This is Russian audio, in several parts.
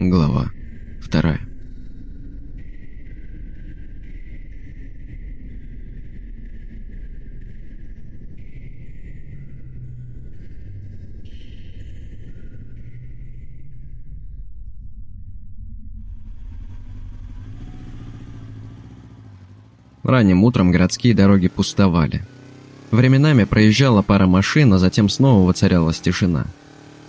Глава вторая. Ранним утром городские дороги пустовали. Временами проезжала пара машин, а затем снова воцарялась тишина.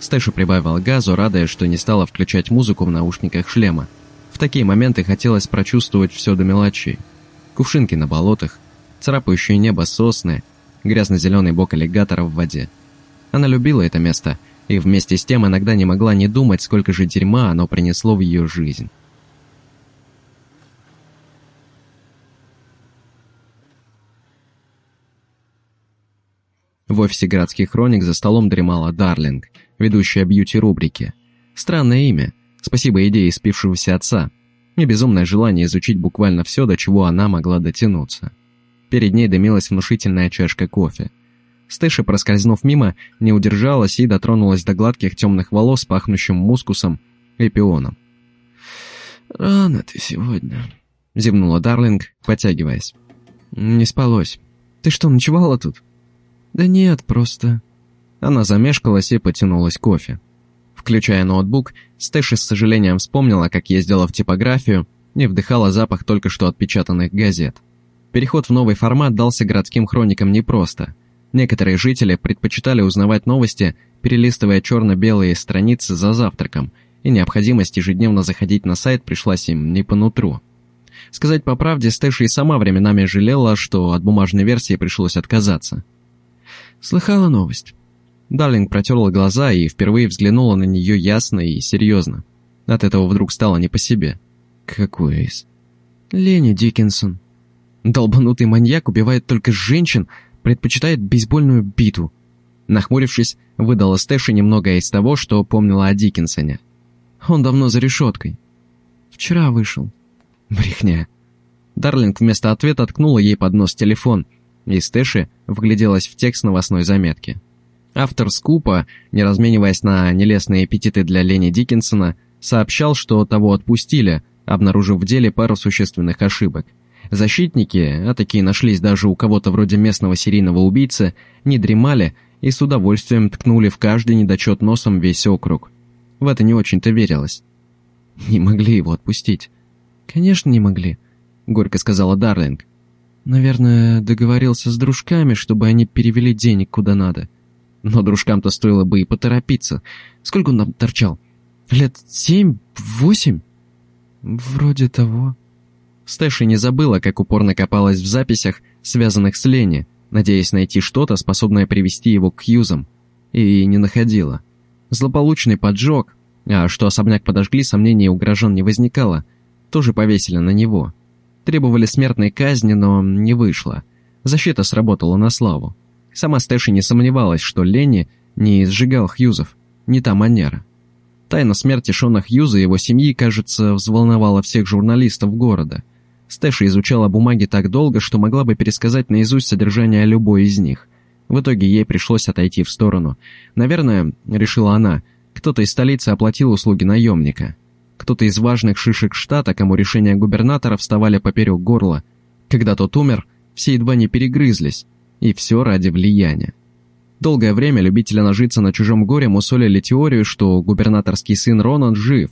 Стэша прибавил газу, радуясь, что не стала включать музыку в наушниках шлема. В такие моменты хотелось прочувствовать все до мелочей. Кувшинки на болотах, царапающее небо сосны, грязно-зеленый бок аллигатора в воде. Она любила это место, и вместе с тем иногда не могла не думать, сколько же дерьма оно принесло в ее жизнь. В офисе городских хроник за столом дремала Дарлинг, ведущая бьюти-рубрики. Странное имя, спасибо идее спившегося отца. И безумное желание изучить буквально все, до чего она могла дотянуться. Перед ней дымилась внушительная чашка кофе. Стэша, проскользнув мимо, не удержалась и дотронулась до гладких темных волос, пахнущим мускусом и пионом. «Рано ты сегодня», — зевнула Дарлинг, потягиваясь. «Не спалось. Ты что, ночевала тут?» «Да нет, просто...» Она замешкалась и потянулась кофе. Включая ноутбук, Стэши с сожалением вспомнила, как ездила в типографию и вдыхала запах только что отпечатанных газет. Переход в новый формат дался городским хроникам непросто. Некоторые жители предпочитали узнавать новости, перелистывая черно-белые страницы за завтраком, и необходимость ежедневно заходить на сайт пришлась им не по нутру. Сказать по правде, Стэши и сама временами жалела, что от бумажной версии пришлось отказаться – Слыхала новость?» Дарлинг протерла глаза и впервые взглянула на нее ясно и серьезно. От этого вдруг стало не по себе. «Какой из?» «Ленни Диккенсон. Долбанутый маньяк убивает только женщин, предпочитает бейсбольную биту». Нахмурившись, выдала Стэши немного из того, что помнила о Диккенсоне. «Он давно за решеткой. Вчера вышел». «Брехня». Дарлинг вместо ответа ткнула ей под нос телефон – и Стэши вгляделась в текст новостной заметки. Автор скупа, не размениваясь на нелестные аппетиты для Лени Диккенсона, сообщал, что того отпустили, обнаружив в деле пару существенных ошибок. Защитники, а такие нашлись даже у кого-то вроде местного серийного убийцы, не дремали и с удовольствием ткнули в каждый недочет носом весь округ. В это не очень-то верилось. «Не могли его отпустить». «Конечно, не могли», — горько сказала Дарлинг. Наверное, договорился с дружками, чтобы они перевели денег куда надо. Но дружкам-то стоило бы и поторопиться. Сколько он нам торчал? Лет семь? Восемь? Вроде того. Стэши не забыла, как упорно копалась в записях, связанных с Ленни, надеясь найти что-то, способное привести его к Хьюзам. И не находила. Злополучный поджог, а что особняк подожгли, сомнений у горожан не возникало, тоже повесили на него. Требовали смертной казни, но не вышло. Защита сработала на славу. Сама Стэши не сомневалась, что Ленни не сжигал Хьюзов, не та манера. Тайна смерти Шона Хьюза и его семьи, кажется, взволновала всех журналистов города. Стэши изучала бумаги так долго, что могла бы пересказать наизусть содержание любой из них. В итоге ей пришлось отойти в сторону. Наверное, решила она, кто-то из столицы оплатил услуги наемника. Кто-то из важных шишек штата, кому решения губернатора вставали поперек горла. Когда тот умер, все едва не перегрызлись. И все ради влияния. Долгое время любители нажиться на чужом горе мусолили теорию, что губернаторский сын Ронан жив.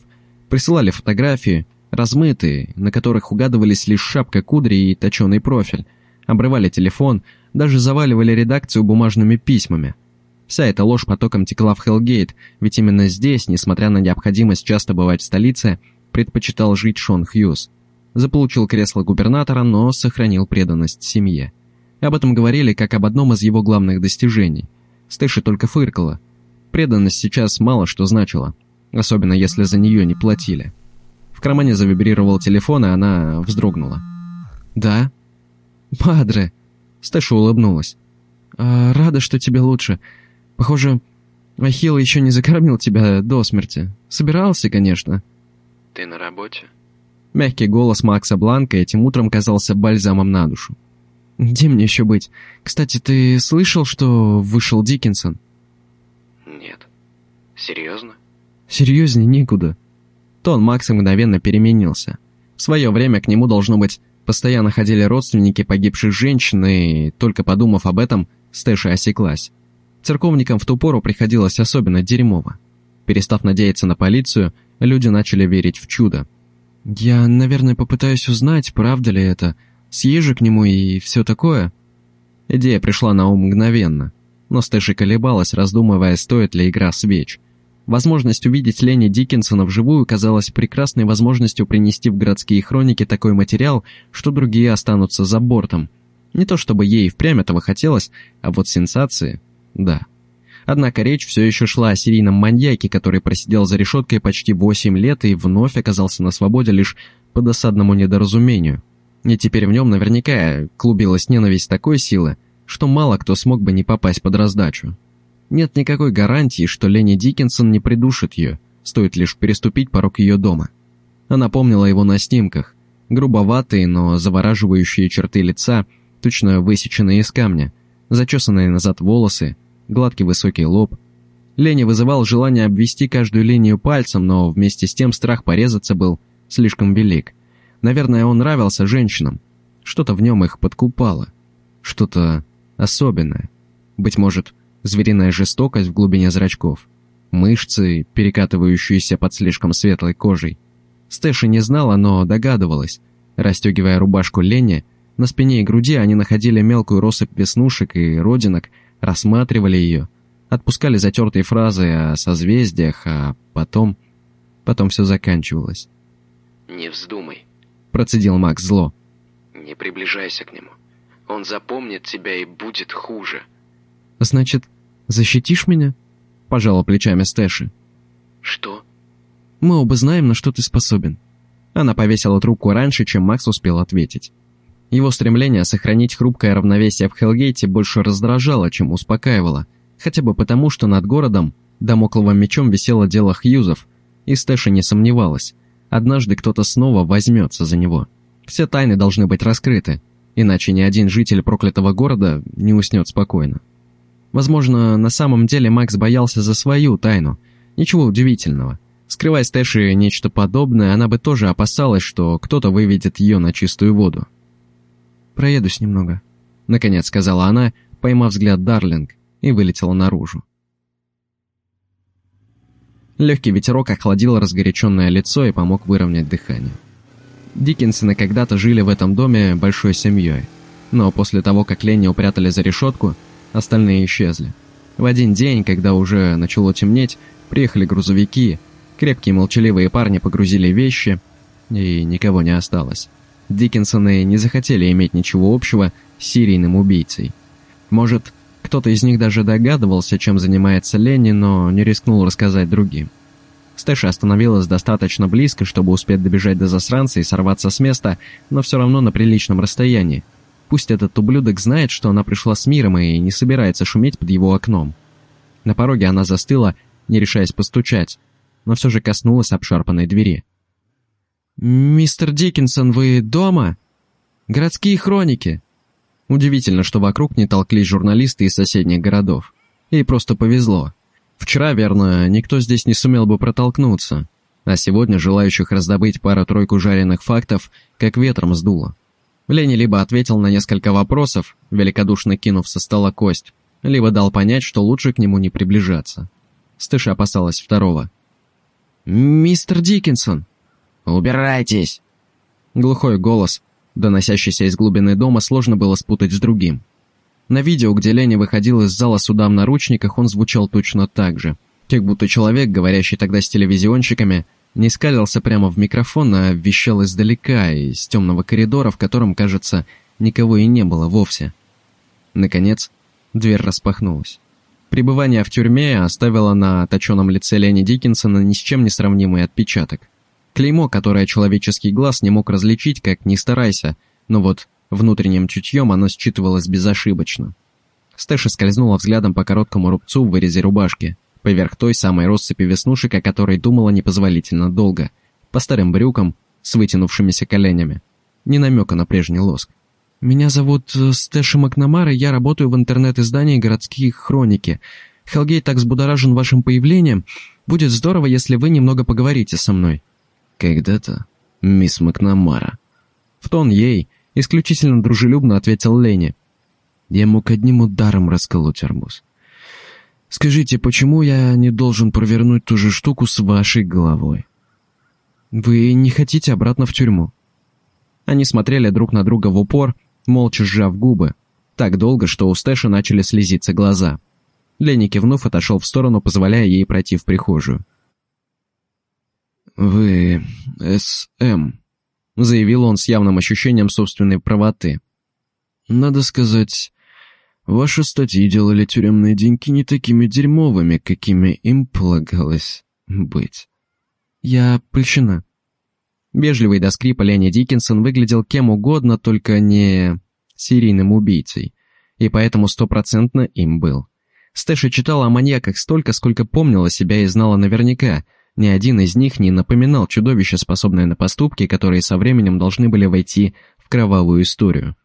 Присылали фотографии, размытые, на которых угадывались лишь шапка кудри и точеный профиль. Обрывали телефон, даже заваливали редакцию бумажными письмами – Вся эта ложь потоком текла в Хелгейт, ведь именно здесь, несмотря на необходимость часто бывать в столице, предпочитал жить Шон Хьюз. Заполучил кресло губернатора, но сохранил преданность семье. Об этом говорили как об одном из его главных достижений. Стэши только фыркала. Преданность сейчас мало что значила, особенно если за нее не платили. В кармане завибрировал телефон, и она вздрогнула. «Да?» «Падре!» Стэша улыбнулась. «А, «Рада, что тебе лучше. Похоже, Ахилл еще не закормил тебя до смерти. Собирался, конечно. Ты на работе? Мягкий голос Макса Бланка этим утром казался бальзамом на душу. Где мне еще быть? Кстати, ты слышал, что вышел Диккенсон? Нет. Серьезно? Серьезнее некуда. Тон Макса мгновенно переменился. В свое время к нему, должно быть, постоянно ходили родственники погибших женщин, и, только подумав об этом, Стэша осеклась. Церковникам в ту пору приходилось особенно дерьмово. Перестав надеяться на полицию, люди начали верить в чудо. «Я, наверное, попытаюсь узнать, правда ли это, съезжу к нему и все такое». Идея пришла на ум мгновенно, но Стэши колебалась, раздумывая, стоит ли игра свеч. Возможность увидеть Ленни Диккенсона вживую казалась прекрасной возможностью принести в городские хроники такой материал, что другие останутся за бортом. Не то чтобы ей впрямь этого хотелось, а вот сенсации – да. Однако речь все еще шла о серийном маньяке, который просидел за решеткой почти 8 лет и вновь оказался на свободе лишь по досадному недоразумению. И теперь в нем наверняка клубилась ненависть такой силы, что мало кто смог бы не попасть под раздачу. Нет никакой гарантии, что Ленни Диккенсон не придушит ее, стоит лишь переступить порог ее дома. Она помнила его на снимках. Грубоватые, но завораживающие черты лица, точно высеченные из камня, зачесанные назад волосы, гладкий высокий лоб. Ленни вызывал желание обвести каждую линию пальцем, но вместе с тем страх порезаться был слишком велик. Наверное, он нравился женщинам. Что-то в нем их подкупало. Что-то особенное. Быть может, звериная жестокость в глубине зрачков, мышцы, перекатывающиеся под слишком светлой кожей. Стэша не знала, но догадывалась. Расстегивая рубашку Ленни, на спине и груди они находили мелкую россыпь веснушек и родинок, рассматривали ее, отпускали затертые фразы о созвездиях, а потом... Потом все заканчивалось. «Не вздумай», — процедил Макс зло. «Не приближайся к нему. Он запомнит тебя и будет хуже». «Значит, защитишь меня?» — пожала плечами Стэши. «Что?» «Мы оба знаем, на что ты способен». Она повесила трубку раньше, чем Макс успел ответить. Его стремление сохранить хрупкое равновесие в Хелгейте больше раздражало, чем успокаивало, хотя бы потому, что над городом домокловым мечом висело дело Хьюзов, и Стэша не сомневалась. Однажды кто-то снова возьмется за него. Все тайны должны быть раскрыты, иначе ни один житель проклятого города не уснет спокойно. Возможно, на самом деле Макс боялся за свою тайну. Ничего удивительного. Скрывая с Тэши нечто подобное, она бы тоже опасалась, что кто-то выведет ее на чистую воду. «Проедусь немного», — наконец сказала она, поймав взгляд Дарлинг, и вылетела наружу. Легкий ветерок охладил разгоряченное лицо и помог выровнять дыхание. Диккенсоны когда-то жили в этом доме большой семьей, но после того, как Ленни упрятали за решетку, остальные исчезли. В один день, когда уже начало темнеть, приехали грузовики, крепкие молчаливые парни погрузили вещи, и никого не осталось. Диккенсоны не захотели иметь ничего общего с серийным убийцей. Может, кто-то из них даже догадывался, чем занимается Ленни, но не рискнул рассказать другим. Стэша остановилась достаточно близко, чтобы успеть добежать до засранца и сорваться с места, но все равно на приличном расстоянии, Пусть этот ублюдок знает, что она пришла с миром и не собирается шуметь под его окном. На пороге она застыла, не решаясь постучать, но все же коснулась обшарпанной двери. «Мистер Диккенсон, вы дома? Городские хроники!» Удивительно, что вокруг не толклись журналисты из соседних городов. Ей просто повезло. Вчера, верно, никто здесь не сумел бы протолкнуться, а сегодня желающих раздобыть пару-тройку жареных фактов как ветром сдуло. Ленни либо ответил на несколько вопросов, великодушно кинув со стола кость, либо дал понять, что лучше к нему не приближаться. Стыша опасалась второго. «Мистер Диккенсон!» «Убирайтесь!» Глухой голос, доносящийся из глубины дома, сложно было спутать с другим. На видео, где Ленни выходил из зала суда в наручниках, он звучал точно так же. Как будто человек, говорящий тогда с телевизионщиками, не скалился прямо в микрофон, а вещал издалека, из темного коридора, в котором, кажется, никого и не было вовсе. Наконец, дверь распахнулась. Пребывание в тюрьме оставило на точенном лице Лени Диккенсона ни с чем не сравнимый отпечаток. Клеймо, которое человеческий глаз не мог различить, как ни старайся, но вот внутренним чутьем оно считывалось безошибочно. Стэша скользнула взглядом по короткому рубцу в вырезе рубашки – поверх той самой россыпи веснушек, о которой думала непозволительно долго, по старым брюкам с вытянувшимися коленями. Ни намека на прежний лоск. «Меня зовут э, Стэши Макнамара, я работаю в интернет-издании «Городские хроники». Хелгейт так взбудоражен вашим появлением. Будет здорово, если вы немного поговорите со мной». «Когда-то, мисс Макнамара». В тон ей исключительно дружелюбно ответил Ленни. «Я мог одним ударом расколоть арбуз. Скажите, почему я не должен провернуть ту же штуку с вашей головой?» «Вы не хотите обратно в тюрьму?» Они смотрели друг на друга в упор, молча сжав губы, так долго, что у Стэша начали слезиться глаза. Ленни кивнув, отошел в сторону, позволяя ей пройти в прихожую. «Вы С.М.», — заявил он с явным ощущением собственной правоты. «Надо сказать, ваши статьи делали тюремные деньги не такими дерьмовыми, какими им полагалось быть». «Я польщена». Вежливый до скрипа Ленни Диккенсон выглядел кем угодно, только не серийным убийцей, и поэтому стопроцентно им был. Стэша читала о маньяках столько, сколько помнила себя и знала наверняка. Ни один из них не напоминал чудовище, способное на поступки, которые со временем должны были войти в кровавую историю.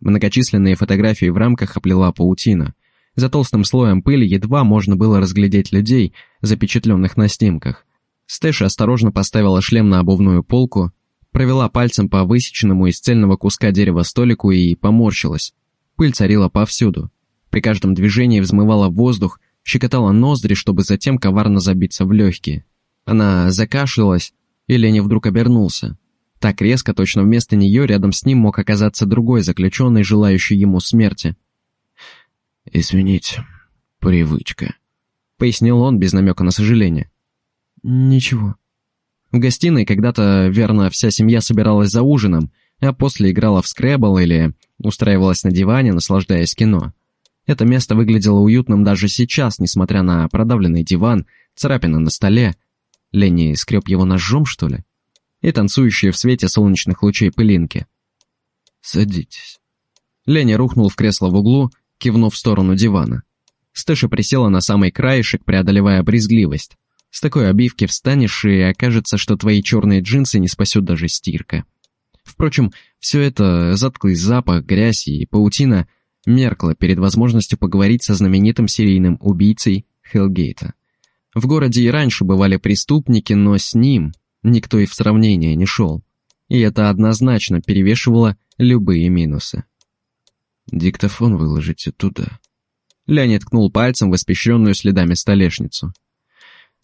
Многочисленные фотографии в рамках оплела паутина. За толстым слоем пыли едва можно было разглядеть людей, запечатленных на снимках. Стэша осторожно поставила шлем на обувную полку, провела пальцем по высеченному из цельного куска дерева столику и поморщилась. Пыль царила повсюду. При каждом движении взмывала воздух, щекотала ноздри, чтобы затем коварно забиться в легкие. Она закашлялась, и Ленни вдруг обернулся. Так резко, точно вместо нее, рядом с ним мог оказаться другой заключенный, желающий ему смерти. «Извините, привычка», — пояснил он без намека на сожаление. «Ничего». В гостиной когда-то, верно, вся семья собиралась за ужином, а после играла в скребл или устраивалась на диване, наслаждаясь кино. Это место выглядело уютным даже сейчас, несмотря на продавленный диван, царапины на столе. Ленни скреб его ножом, что ли? И танцующие в свете солнечных лучей пылинки. «Садитесь». Ленни рухнул в кресло в углу, кивнув в сторону дивана. Стэша присела на самый краешек, преодолевая брезгливость. С такой обивки встанешь, и окажется, что твои черные джинсы не спасет даже стирка. Впрочем, все это, затклый запах, грязь и паутина, меркло перед возможностью поговорить со знаменитым серийным убийцей Хелгейта. В городе и раньше бывали преступники, но с ним никто и в сравнение не шел. И это однозначно перевешивало любые минусы. «Диктофон выложите туда». Леонид ткнул пальцем в испещренную следами столешницу.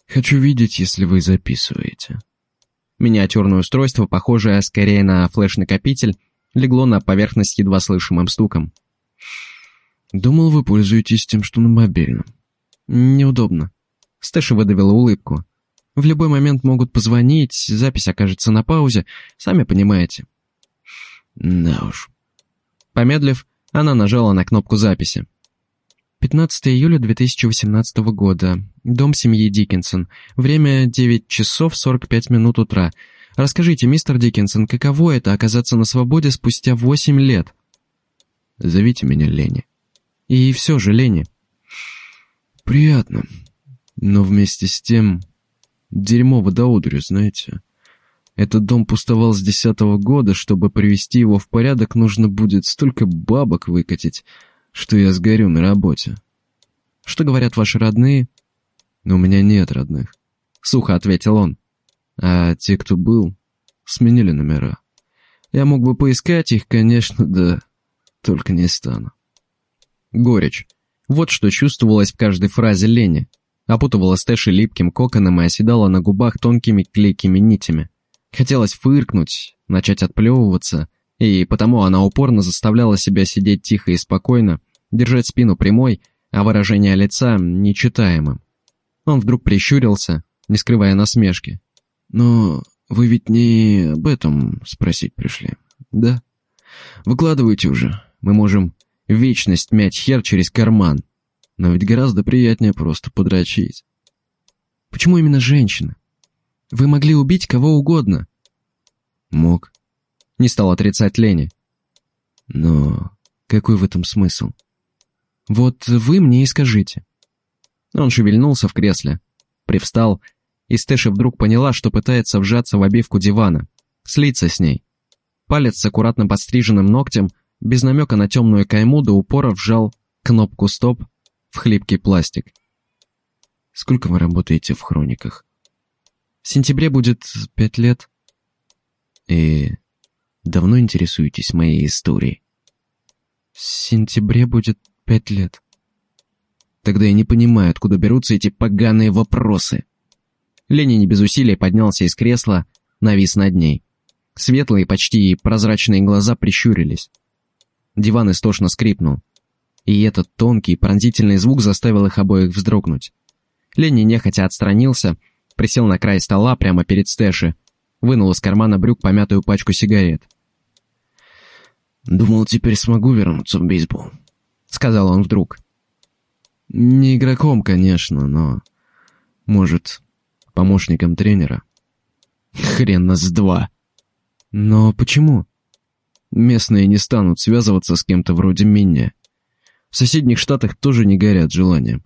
Хочу видеть, если вы записываете». Миниатюрное устройство, похожее скорее на флеш-накопитель, легло на поверхность едва слышимым стуком. «Думал, вы пользуетесь тем, что на мобильном». «Неудобно». Стэша выдавила улыбку. «В любой момент могут позвонить, запись окажется на паузе, сами понимаете». «Да уж». Помедлив, она нажала на кнопку записи. 15 июля 2018 года. Дом семьи Диккенсон. Время 9 часов 45 минут утра. Расскажите, мистер Диккенсон, каково это оказаться на свободе спустя 8 лет? Зовите меня Ленни. И все же, Ленни. Приятно. Но вместе с тем... Дерьмово до одурю, знаете. Этот дом пустовал с десятого года, чтобы привести его в порядок, нужно будет столько бабок выкатить, что я сгорю на работе. Что говорят ваши родные? У меня нет родных. Сухо ответил он. А те, кто был, сменили номера. Я мог бы поискать их, конечно, да только не стану. Горечь. Вот что чувствовалось в каждой фразе Лени. Опутывала Стэши липким коконом и оседала на губах тонкими клейкими нитями. Хотелось фыркнуть, начать отплевываться, и потому она упорно заставляла себя сидеть тихо и спокойно, держать спину прямой, а выражение лица нечитаемым. Он вдруг прищурился, не скрывая насмешки. «Но вы ведь не об этом спросить пришли, да? Выкладывайте уже, мы можем вечность мять хер через карман, но ведь гораздо приятнее просто подрочить». «Почему именно женщина? Вы могли убить кого угодно». «Мог», — не стал отрицать Лени. «Но какой в этом смысл?» «Вот вы мне и скажите». Он шевельнулся в кресле, привстал, и Стэша вдруг поняла, что пытается вжаться в обивку дивана, слиться с ней. Палец с аккуратно подстриженным ногтем, без намека на темную кайму до упора вжал кнопку «Стоп» в хлипкий пластик. «Сколько вы работаете в хрониках?» «В сентябре будет пять лет», И давно интересуетесь моей историей? В сентябре будет пять лет. Тогда я не понимаю, откуда берутся эти поганые вопросы. Леня не без усилий поднялся из кресла, навис над ней. Светлые, почти прозрачные глаза прищурились. Диван истошно скрипнул. И этот тонкий, пронзительный звук заставил их обоих вздрогнуть. Ленни нехотя отстранился, присел на край стола прямо перед Стэши, вынул из кармана брюк помятую пачку сигарет. «Думал, теперь смогу вернуться в бейсбол», — сказал он вдруг. «Не игроком, конечно, но, может, помощником тренера». «Хрен нас два!» «Но почему?» «Местные не станут связываться с кем-то вроде меня. В соседних штатах тоже не горят желанием.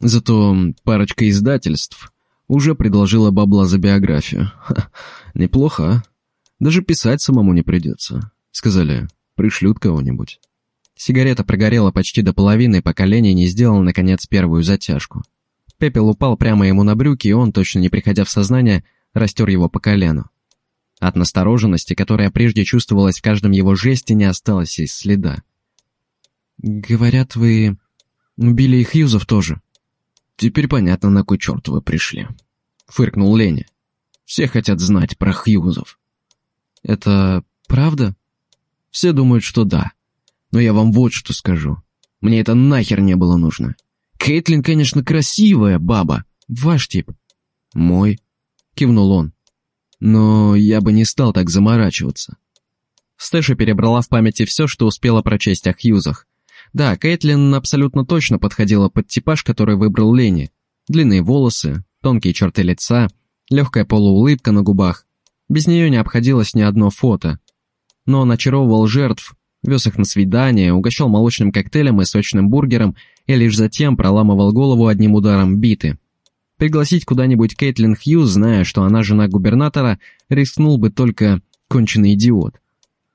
Зато парочка издательств уже предложила бабла за биографию. Ха, неплохо, а? Даже писать самому не придется. Сказали, пришлют кого-нибудь. Сигарета прогорела почти до половины, пока Леня не сделал, наконец, первую затяжку. Пепел упал прямо ему на брюки, и он, точно не приходя в сознание, растер его по колену. От настороженности, которая прежде чувствовалась в каждом его жесте, не осталось и следа. «Говорят, вы убили и Хьюзов тоже». «Теперь понятно, на кой черт вы пришли», — фыркнул Леня. «Все хотят знать про Хьюзов». «Это правда?» «Все думают, что да. Но я вам вот что скажу. Мне это нахер не было нужно. Кейтлин, конечно, красивая баба. Ваш тип». «Мой», — кивнул он. «Но я бы не стал так заморачиваться». Стэша перебрала в памяти все, что успела прочесть о Хьюзах. Да, Кэтлин абсолютно точно подходила под типаж, который выбрал Ленни. Длинные волосы, тонкие черты лица, легкая полуулыбка на губах. Без нее не обходилось ни одно фото. Но он очаровывал жертв, вез их на свидание, угощал молочным коктейлем и сочным бургером и лишь затем проламывал голову одним ударом биты. Пригласить куда-нибудь Кейтлин Хьюз, зная, что она жена губернатора, рискнул бы только конченый идиот.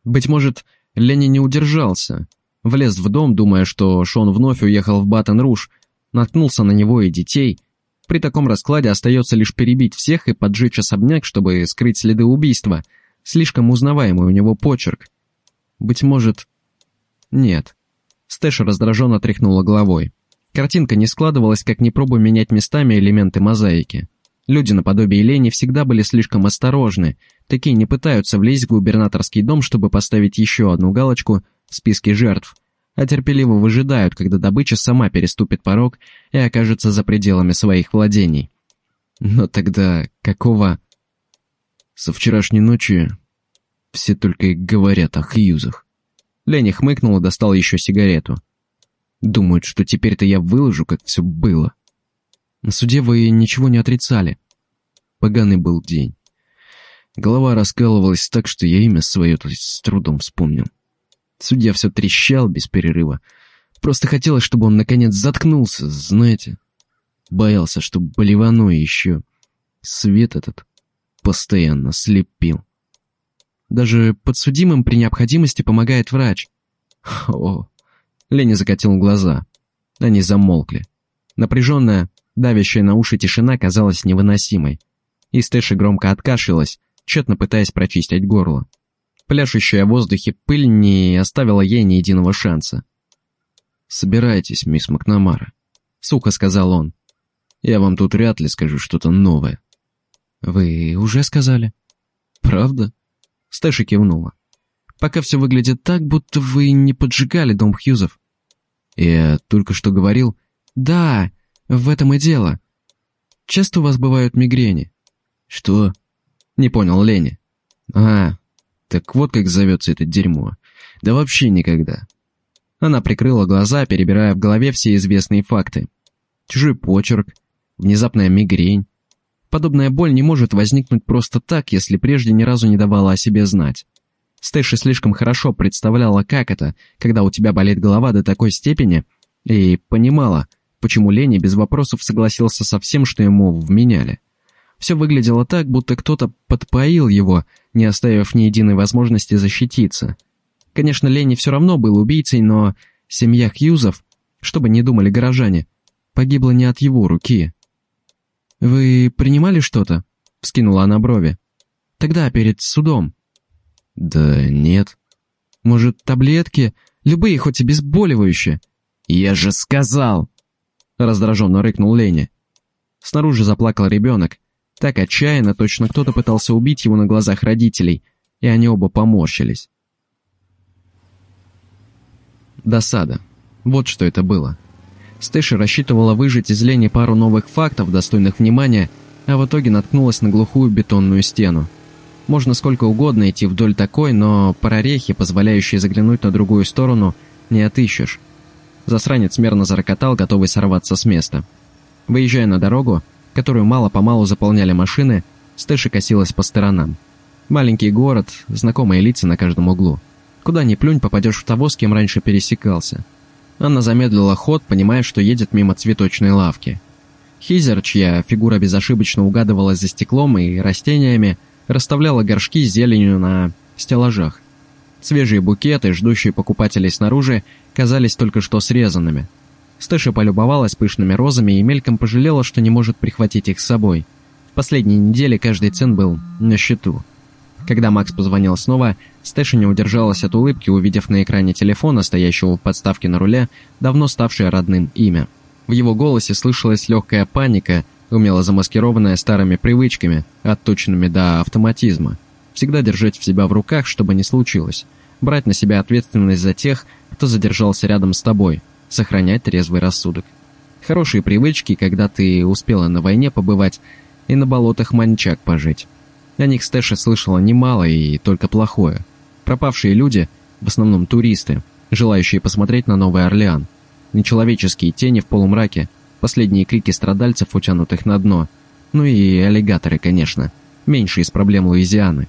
Быть может, Ленни не удержался, Влез в дом, думая, что Шон вновь уехал в Батон-Руж, наткнулся на него и детей. При таком раскладе остается лишь перебить всех и поджечь особняк, чтобы скрыть следы убийства. Слишком узнаваемый у него почерк. Быть может... Нет. Стэша раздраженно тряхнула головой. Картинка не складывалась, как не пробуя менять местами элементы мозаики. Люди наподобие Лени всегда были слишком осторожны, такие не пытаются влезть в губернаторский дом, чтобы поставить еще одну галочку в списке жертв, а терпеливо выжидают, когда добыча сама переступит порог и окажется за пределами своих владений. Но тогда какого... Со вчерашней ночи все только и говорят о Хьюзах. Леня хмыкнул и достал еще сигарету. Думают, что теперь-то я выложу, как все было. На суде вы ничего не отрицали. Поганый был день. Голова раскалывалась так, что я имя свое с трудом вспомнил. Судья все трещал без перерыва. Просто хотелось, чтобы он наконец заткнулся, знаете. Боялся, что болевано еще. Свет этот постоянно слепил. Даже подсудимым при необходимости помогает врач. О, Леня закатил глаза. Они замолкли. Напряженная, давящая на уши тишина казалась невыносимой. И громко откашлялась, тщетно пытаясь прочистить горло. Пляшущая в воздухе пыль не оставила ей ни единого шанса. «Собирайтесь, мисс Макнамара», — сухо сказал он. «Я вам тут вряд ли скажу что-то новое». «Вы уже сказали?» «Правда?» Стэша кивнула. «Пока все выглядит так, будто вы не поджигали дом Хьюзов». «Я только что говорил...» «Да, в этом и дело. Часто у вас бывают мигрени?» «Что?» Не понял Леня. «А, так вот как зовется это дерьмо. Да вообще никогда. Она прикрыла глаза, перебирая в голове все известные факты. Чужой почерк, внезапная мигрень. Подобная боль не может возникнуть просто так, если прежде ни разу не давала о себе знать. Стэши слишком хорошо представляла, как это, когда у тебя болит голова до такой степени, и понимала, почему Леня без вопросов согласился со всем, что ему вменяли. Все выглядело так, будто кто-то подпоил его, не оставив ни единой возможности защититься. Конечно, Ленни все равно был убийцей, но семья Хьюзов, что бы ни думали горожане, погибла не от его руки. «Вы принимали что-то?» — вскинула она брови. «Тогда, перед судом». «Да нет». «Может, таблетки? Любые, хоть обезболивающие?» «Я же сказал!» Раздраженно рыкнул Леня. Снаружи заплакал ребенок. Так отчаянно, точно кто-то пытался убить его на глазах родителей, и они оба поморщились. Досада. Вот что это было. Стэши рассчитывала выжать из Лени пару новых фактов, достойных внимания, а в итоге наткнулась на глухую бетонную стену. Можно сколько угодно идти вдоль такой, но прорехи, позволяющие заглянуть на другую сторону, не отыщешь. Засранец мерно зарокотал, готовый сорваться с места. Выезжая на дорогу, которую мало-помалу заполняли машины, Стэши косилась по сторонам. Маленький город, знакомые лица на каждом углу. Куда ни плюнь, попадешь в того, с кем раньше пересекался – Анна замедлила ход, понимая, что едет мимо цветочной лавки. Хизер, чья фигура безошибочно угадывалась за стеклом и растениями, расставляла горшки с зеленью на стеллажах. Свежие букеты, ждущие покупателей снаружи, казались только что срезанными. Стэша полюбовалась пышными розами и мельком пожалела, что не может прихватить их с собой. В последние недели каждый цен был на счету. Когда Макс позвонил снова, Стэша не удержалась от улыбки, увидев на экране телефона, стоящего в подставке на руле, давно ставшее родным имя. В его голосе слышалась легкая паника, умело замаскированная старыми привычками, отточенными до автоматизма. Всегда держать в себя в руках, чтобы не случилось. Брать на себя ответственность за тех, кто задержался рядом с тобой. Сохранять трезвый рассудок. Хорошие привычки, когда ты успела на войне побывать и на болотах манчак пожить. О них Стэша слышала немало и только плохое. Пропавшие люди, в основном туристы, желающие посмотреть на Новый Орлеан. Нечеловеческие тени в полумраке, последние крики страдальцев, утянутых на дно. Ну и аллигаторы, конечно. Меньше из проблем Луизианы.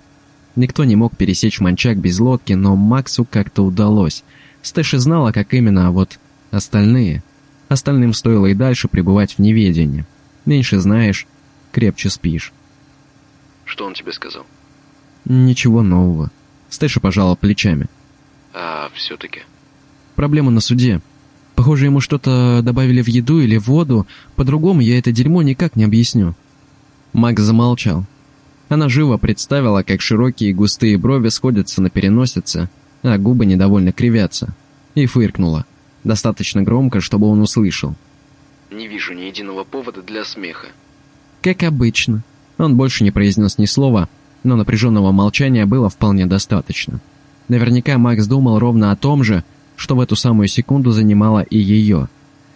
Никто не мог пересечь Манчак без лодки, но Максу как-то удалось. Стэша знала, как именно, а вот остальные... Остальным стоило и дальше пребывать в неведении. Меньше знаешь, крепче спишь. Что он тебе сказал? Ничего нового. Стэша пожала плечами. А все-таки? Проблема на суде. Похоже, ему что-то добавили в еду или в воду. По-другому я это дерьмо никак не объясню. Макс замолчал. Она живо представила, как широкие густые брови сходятся на переносице, а губы недовольно кривятся. И фыркнула. Достаточно громко, чтобы он услышал. «Не вижу ни единого повода для смеха». «Как обычно», он больше не произнес ни слова, но напряженного молчания было вполне достаточно. Наверняка Макс думал ровно о том же, что в эту самую секунду занимало и ее.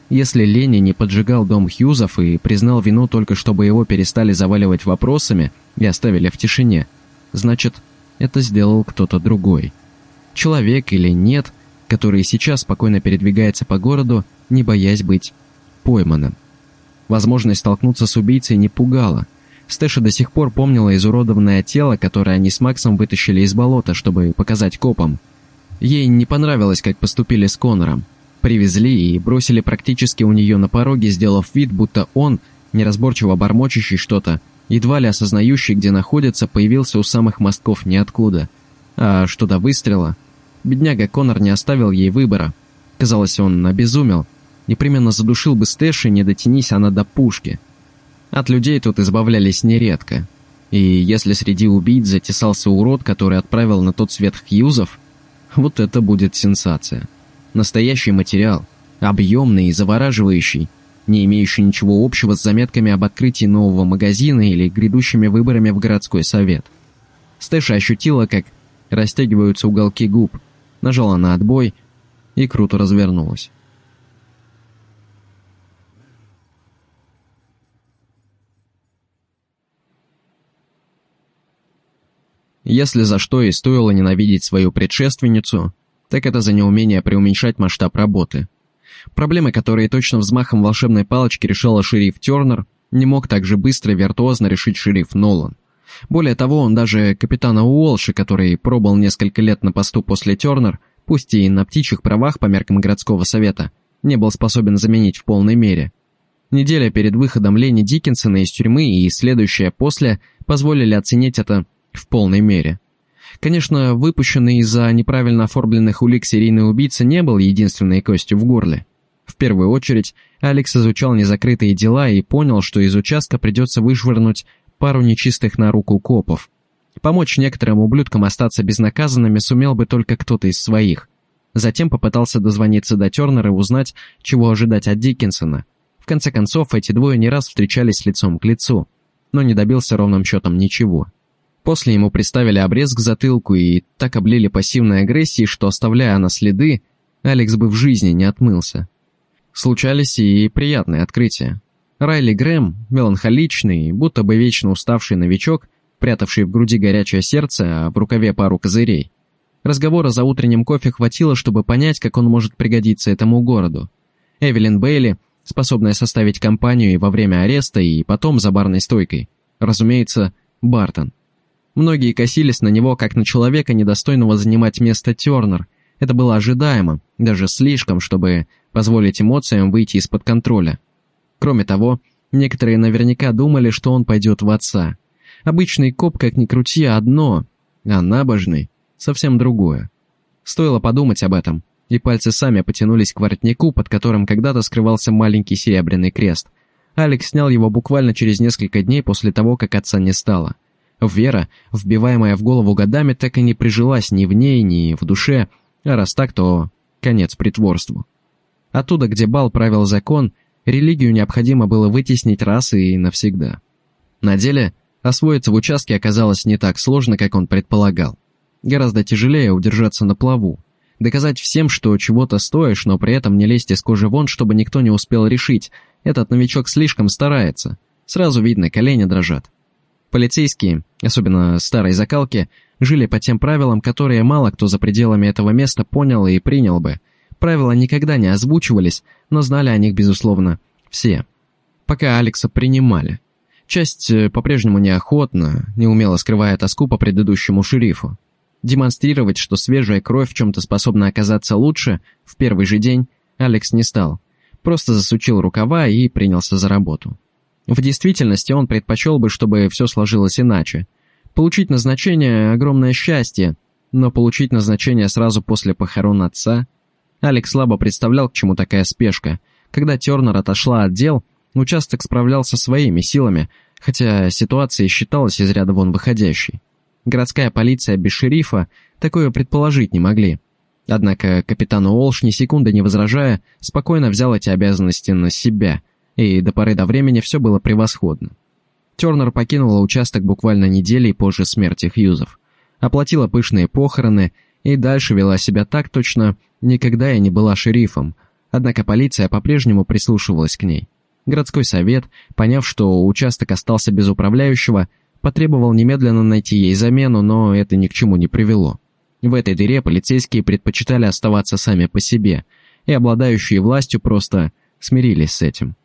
Если Ленни не поджигал дом Хьюзов и признал вину только чтобы его перестали заваливать вопросами и оставили в тишине, значит, это сделал кто-то другой. Человек или нет, который сейчас спокойно передвигается по городу, не боясь быть пойманным. Возможность столкнуться с убийцей не пугала – Стэша до сих пор помнила изуродованное тело, которое они с Максом вытащили из болота, чтобы показать копам. Ей не понравилось, как поступили с Конором. Привезли и бросили практически у нее на пороге, сделав вид, будто он, неразборчиво бормочущий что-то, едва ли осознающий, где находится, появился у самых мостков ниоткуда. А что до выстрела? Бедняга Конор не оставил ей выбора. Казалось, он обезумел. Непременно задушил бы Стэши, не дотянись она до пушки. От людей тут избавлялись нередко. И если среди убийц затесался урод, который отправил на тот свет Хьюзов, вот это будет сенсация. Настоящий материал, объемный и завораживающий, не имеющий ничего общего с заметками об открытии нового магазина или грядущими выборами в городской совет. Стэша ощутила, как растягиваются уголки губ, нажала на отбой и круто развернулась. Если за что и стоило ненавидеть свою предшественницу, так это за неумение преуменьшать масштаб работы. Проблемы, которые точно взмахом волшебной палочки решала шериф Тернер, не мог так же быстро и виртуозно решить шериф Нолан. Более того, он даже капитана Уолша, который пробыл несколько лет на посту после Тернер, пусть и на птичьих правах по меркам городского совета, не был способен заменить в полной мере. Неделя перед выходом Лени Диккенсона из тюрьмы и следующая после позволили оценить это в полной мере. Конечно, выпущенный из-за неправильно оформленных улик серийный убийца не был единственной костью в горле. В первую очередь, Алекс изучал незакрытые дела и понял, что из участка придется вышвырнуть пару нечистых на руку копов. Помочь некоторым ублюдкам остаться безнаказанными сумел бы только кто-то из своих. Затем попытался дозвониться до Тернера и узнать, чего ожидать от Диккенсона. В конце концов, эти двое не раз встречались лицом к лицу, но не добился ровным счетом ничего. После ему приставили обрез к затылку и так облили пассивной агрессией, что, оставляя на следы, Алекс бы в жизни не отмылся. Случались и приятные открытия. Райли Грэм, меланхоличный, будто бы вечно уставший новичок, прятавший в груди горячее сердце, а в рукаве пару козырей. Разговора за утренним кофе хватило, чтобы понять, как он может пригодиться этому городу. Эвелин Бейли, способная составить компанию и во время ареста, и потом за барной стойкой. Разумеется, Бартон. Многие косились на него, как на человека, недостойного занимать место Тернер. Это было ожидаемо, даже слишком, чтобы позволить эмоциям выйти из-под контроля. Кроме того, некоторые наверняка думали, что он пойдет в отца. Обычный коп, как ни крути, одно, а набожный — совсем другое. Стоило подумать об этом, и пальцы сами потянулись к воротнику, под которым когда-то скрывался маленький серебряный крест. Алекс снял его буквально через несколько дней после того, как отца не стало. Вера, вбиваемая в голову годами, так и не прижилась ни в ней, ни в душе, а раз так, то конец притворству. Оттуда, где бал правил закон, религию необходимо было вытеснить раз и навсегда. На деле, освоиться в участке оказалось не так сложно, как он предполагал. Гораздо тяжелее удержаться на плаву, доказать всем, что чего-то стоишь, но при этом не лезть из кожи вон, чтобы никто не успел решить, этот новичок слишком старается. Сразу видно, колени дрожат. Полицейские, особенно старой закалки, жили по тем правилам, которые мало кто за пределами этого места понял и принял бы. Правила никогда не озвучивались, но знали о них, безусловно, все. Пока Алекса принимали. Часть э, по-прежнему неохотно, неумело скрывая тоску по предыдущему шерифу. Демонстрировать, что свежая кровь в чем-то способна оказаться лучше, в первый же день Алекс не стал. Просто засучил рукава и принялся за работу. В действительности он предпочел бы, чтобы все сложилось иначе. Получить назначение – огромное счастье, но получить назначение сразу после похорон отца... Алекс слабо представлял, к чему такая спешка. Когда Тернер отошла от дел, участок справлялся своими силами, хотя ситуация считалась из ряда вон выходящей. Городская полиция без шерифа такое предположить не могли. Однако капитан Уолш, ни секунды не возражая, спокойно взял эти обязанности на себя – и до поры до времени все было превосходно. Тернер покинула участок буквально неделей позже смерти Хьюзов, оплатила пышные похороны и дальше вела себя так точно, никогда я не была шерифом, однако полиция по-прежнему прислушивалась к ней. Городской совет, поняв, что участок остался без управляющего, потребовал немедленно найти ей замену, но это ни к чему не привело. В этой дыре полицейские предпочитали оставаться сами по себе, и обладающие властью просто смирились с этим.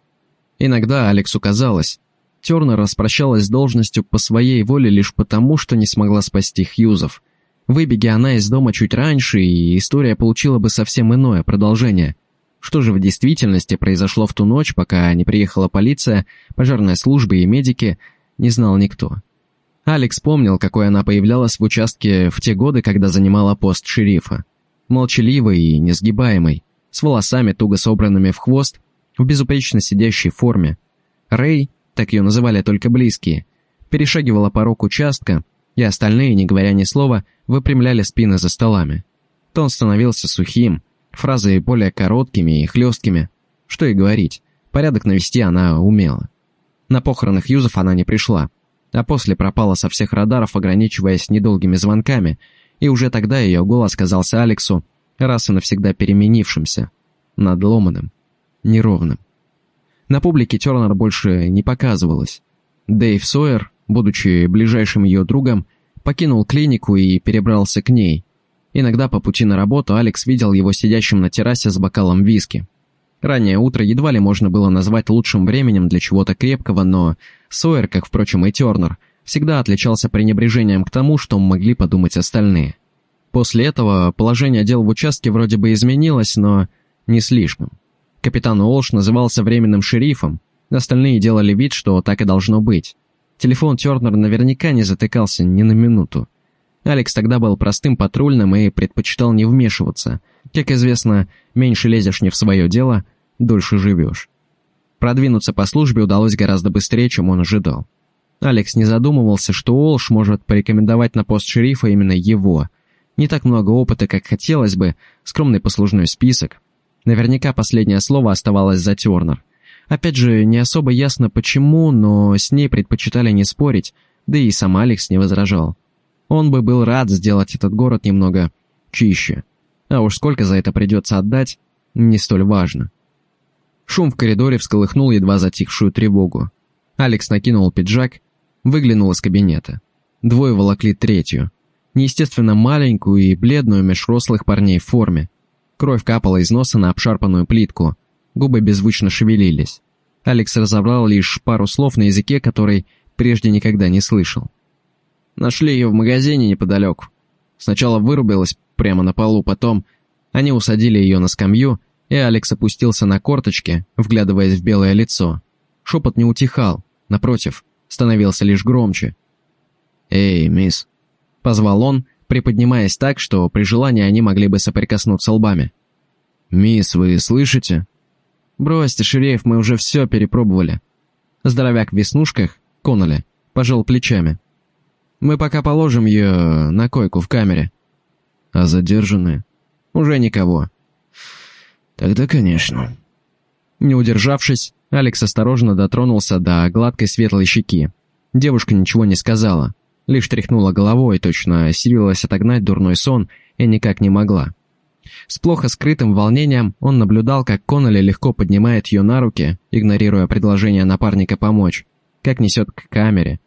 Иногда Алексу казалось, Тернер распрощалась с должностью по своей воле лишь потому, что не смогла спасти Хьюзов. Выбеги она из дома чуть раньше, и история получила бы совсем иное продолжение. Что же в действительности произошло в ту ночь, пока не приехала полиция, пожарная служба и медики, не знал никто. Алекс помнил, какой она появлялась в участке в те годы, когда занимала пост шерифа. Молчаливой и несгибаемой, с волосами, туго собранными в хвост, в безупречно сидящей форме. Рэй, так ее называли только близкие, перешагивала порог участка, и остальные, не говоря ни слова, выпрямляли спины за столами. Тон становился сухим, фразы более короткими и хлесткими. Что и говорить, порядок навести она умела. На похоронах Юзов она не пришла, а после пропала со всех радаров, ограничиваясь недолгими звонками, и уже тогда ее голос казался Алексу раз и навсегда переменившимся, надломанным неровным. На публике Тернер больше не показывалась. Дэйв Сойер, будучи ближайшим ее другом, покинул клинику и перебрался к ней. Иногда по пути на работу Алекс видел его сидящим на террасе с бокалом виски. Раннее утро едва ли можно было назвать лучшим временем для чего-то крепкого, но Сойер, как, впрочем, и Тернер, всегда отличался пренебрежением к тому, что могли подумать остальные. После этого положение дел в участке вроде бы изменилось, но не слишком. Капитан Уолш назывался временным шерифом, остальные делали вид, что так и должно быть. Телефон Тернер наверняка не затыкался ни на минуту. Алекс тогда был простым патрульным и предпочитал не вмешиваться. Как известно, меньше лезешь не в свое дело, дольше живешь. Продвинуться по службе удалось гораздо быстрее, чем он ожидал. Алекс не задумывался, что Олш может порекомендовать на пост шерифа именно его. Не так много опыта, как хотелось бы, скромный послужной список. Наверняка последнее слово оставалось за Тернер. Опять же, не особо ясно почему, но с ней предпочитали не спорить, да и сам Алекс не возражал. Он бы был рад сделать этот город немного чище. А уж сколько за это придется отдать, не столь важно. Шум в коридоре всколыхнул едва затихшую тревогу. Алекс накинул пиджак, выглянул из кабинета. Двое волокли третью. Неестественно маленькую и бледную меж рослых парней в форме. Кровь капала из носа на обшарпанную плитку. Губы беззвучно шевелились. Алекс разобрал лишь пару слов на языке, который прежде никогда не слышал. Нашли ее в магазине неподалеку. Сначала вырубилась прямо на полу, потом они усадили ее на скамью, и Алекс опустился на корточки, вглядываясь в белое лицо. Шепот не утихал, напротив, становился лишь громче. «Эй, мисс!» — позвал он, приподнимаясь так, что при желании они могли бы соприкоснуться лбами. «Мисс, вы слышите?» «Бросьте, шериф, мы уже все перепробовали». Здоровяк в веснушках, Конноли, пожал плечами. Мы пока положим ее на койку в камере. А задержанные? Уже никого. Тогда, конечно. Не удержавшись, Алекс осторожно дотронулся до гладкой светлой щеки. Девушка ничего не сказала, лишь тряхнула головой, точно силилась отогнать дурной сон и никак не могла. С плохо скрытым волнением он наблюдал, как Конноли легко поднимает ее на руки, игнорируя предложение напарника помочь, как несет к камере,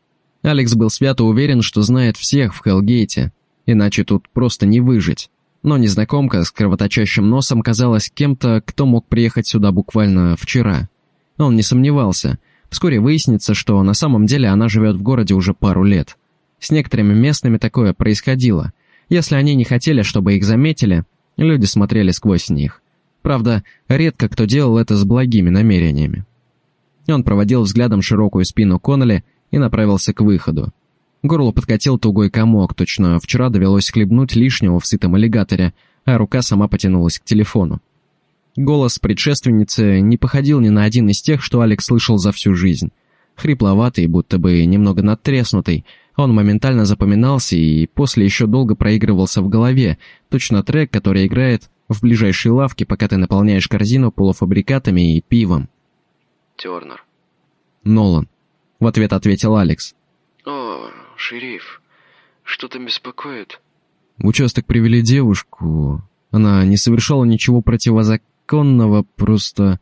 Алекс был свято уверен, что знает всех в Хелгейте, иначе тут просто не выжить. Но незнакомка с кровоточащим носом казалась кем-то, кто мог приехать сюда буквально вчера. Он не сомневался. Вскоре выяснится, что на самом деле она живет в городе уже пару лет. С некоторыми местными такое происходило. Если они не хотели, чтобы их заметили, люди смотрели сквозь них. Правда, редко кто делал это с благими намерениями. Он проводил взглядом широкую спину Коннелли и направился к выходу. Горло подкатил тугой комок, точно вчера довелось хлебнуть лишнего в сытом аллигаторе, а рука сама потянулась к телефону. Голос предшественницы не походил ни на один из тех, что Алекс слышал за всю жизнь. Хрипловатый, будто бы немного надтреснутый, он моментально запоминался и после еще долго проигрывался в голове, точно трек, который играет в ближайшей лавке, пока ты наполняешь корзину полуфабрикатами и пивом. Тернер. Нолан. В ответ ответил Алекс. «О, шериф, что-то беспокоит?» В участок привели девушку. Она не совершала ничего противозаконного, просто...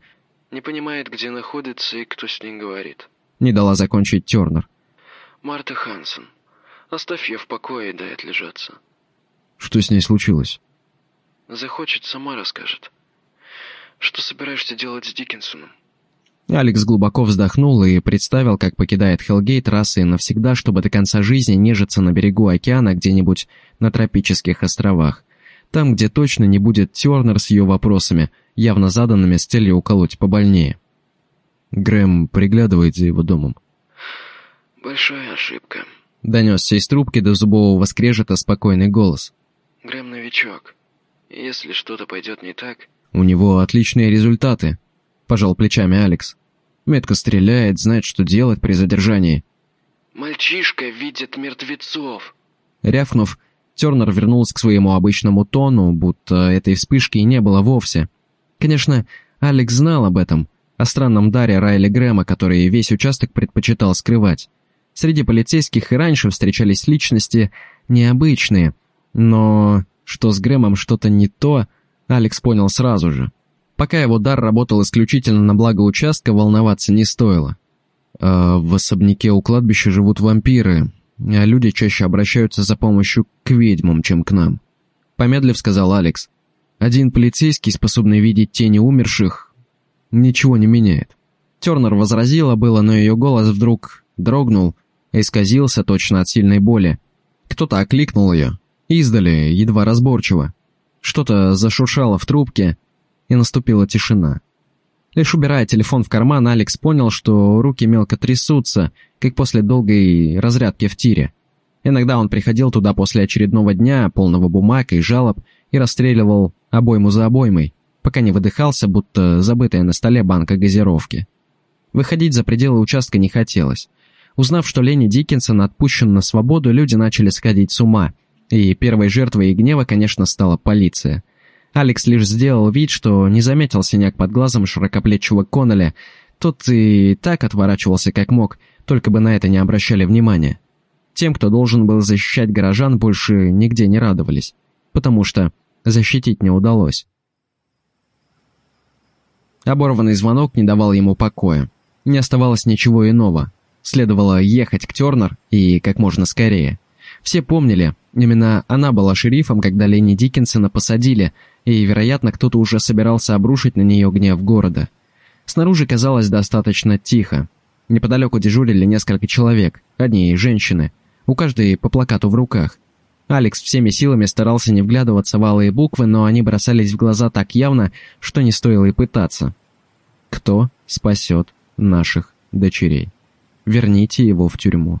Не понимает, где находится и кто с ней говорит. Не дала закончить Тернер. Марта Хансен. Оставь ее в покое и дай отлежаться. Что с ней случилось? Захочет, сама расскажет. Что собираешься делать с Диккенсоном? Алекс глубоко вздохнул и представил, как покидает Хелгейт раз и навсегда, чтобы до конца жизни нежиться на берегу океана где-нибудь на тропических островах. Там, где точно не будет Тернер с ее вопросами, явно заданными с целью уколоть побольнее. Грэм приглядывает за его домом. «Большая ошибка», — донесся из трубки до зубового скрежета спокойный голос. «Грэм новичок. Если что-то пойдет не так...» «У него отличные результаты», — пожал плечами Алекс. Метко стреляет, знает, что делать при задержании. «Мальчишка видит мертвецов!» Рявкнув, Тернер вернулся к своему обычному тону, будто этой вспышки и не было вовсе. Конечно, Алекс знал об этом, о странном даре Райли Грэма, который весь участок предпочитал скрывать. Среди полицейских и раньше встречались личности необычные, но что с Грэмом что-то не то, Алекс понял сразу же. Пока его дар работал исключительно на благо участка, волноваться не стоило. А в особняке у кладбища живут вампиры, а люди чаще обращаются за помощью к ведьмам, чем к нам. Помедлив сказал Алекс. Один полицейский, способный видеть тени умерших, ничего не меняет. Тернер возразила было, но ее голос вдруг дрогнул, исказился точно от сильной боли. Кто-то окликнул ее, издали, едва разборчиво. Что-то зашуршало в трубке, и наступила тишина. Лишь убирая телефон в карман, Алекс понял, что руки мелко трясутся, как после долгой разрядки в тире. Иногда он приходил туда после очередного дня, полного бумаг и жалоб, и расстреливал обойму за обоймой, пока не выдыхался, будто забытая на столе банка газировки. Выходить за пределы участка не хотелось. Узнав, что Ленни Диккенсон отпущен на свободу, люди начали сходить с ума. И первой жертвой их гнева, конечно, стала полиция. Алекс лишь сделал вид, что не заметил синяк под глазом широкоплечего Коннелли. Тот и так отворачивался как мог, только бы на это не обращали внимания. Тем, кто должен был защищать горожан, больше нигде не радовались, потому что защитить не удалось. Оборванный звонок не давал ему покоя. Не оставалось ничего иного. Следовало ехать к Тернер и как можно скорее. Все помнили, именно она была шерифом, когда Ленни Диккенсона посадили, и, вероятно, кто-то уже собирался обрушить на нее гнев города. Снаружи казалось достаточно тихо. Неподалеку дежурили несколько человек, одни женщины, у каждой по плакату в руках. Алекс всеми силами старался не вглядываться в алые буквы, но они бросались в глаза так явно, что не стоило и пытаться. «Кто спасет наших дочерей? Верните его в тюрьму.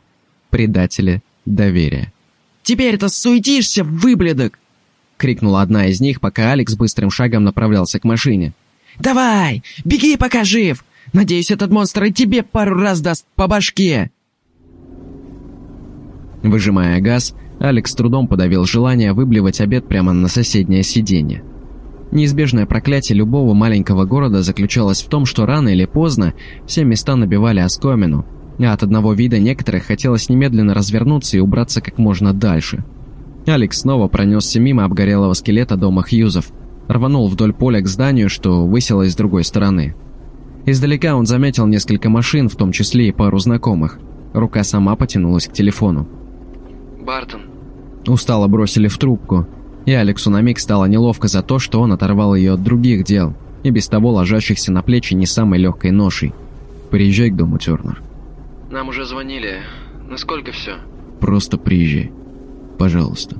Предатели доверия». «Теперь это суетишься, выблядок!» — крикнула одна из них, пока Алекс быстрым шагом направлялся к машине. «Давай, беги, пока жив! Надеюсь, этот монстр и тебе пару раз даст по башке!» Выжимая газ, Алекс трудом подавил желание выблевать обед прямо на соседнее сиденье. Неизбежное проклятие любого маленького города заключалось в том, что рано или поздно все места набивали оскомину, от одного вида некоторых хотелось немедленно развернуться и убраться как можно дальше. Алекс снова пронесся мимо обгорелого скелета дома Хьюзов, рванул вдоль поля к зданию, что высилось с другой стороны. Издалека он заметил несколько машин, в том числе и пару знакомых. Рука сама потянулась к телефону. Бартон. Устало бросили в трубку, и Алексу на миг стало неловко за то, что он оторвал ее от других дел, и без того ложащихся на плечи не самой легкой ношей. «Приезжай к дому, Тернер». Нам уже звонили. Насколько все? «Просто приезжай. Пожалуйста».